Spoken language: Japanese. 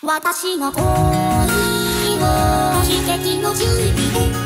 私の恋を悲劇の準備で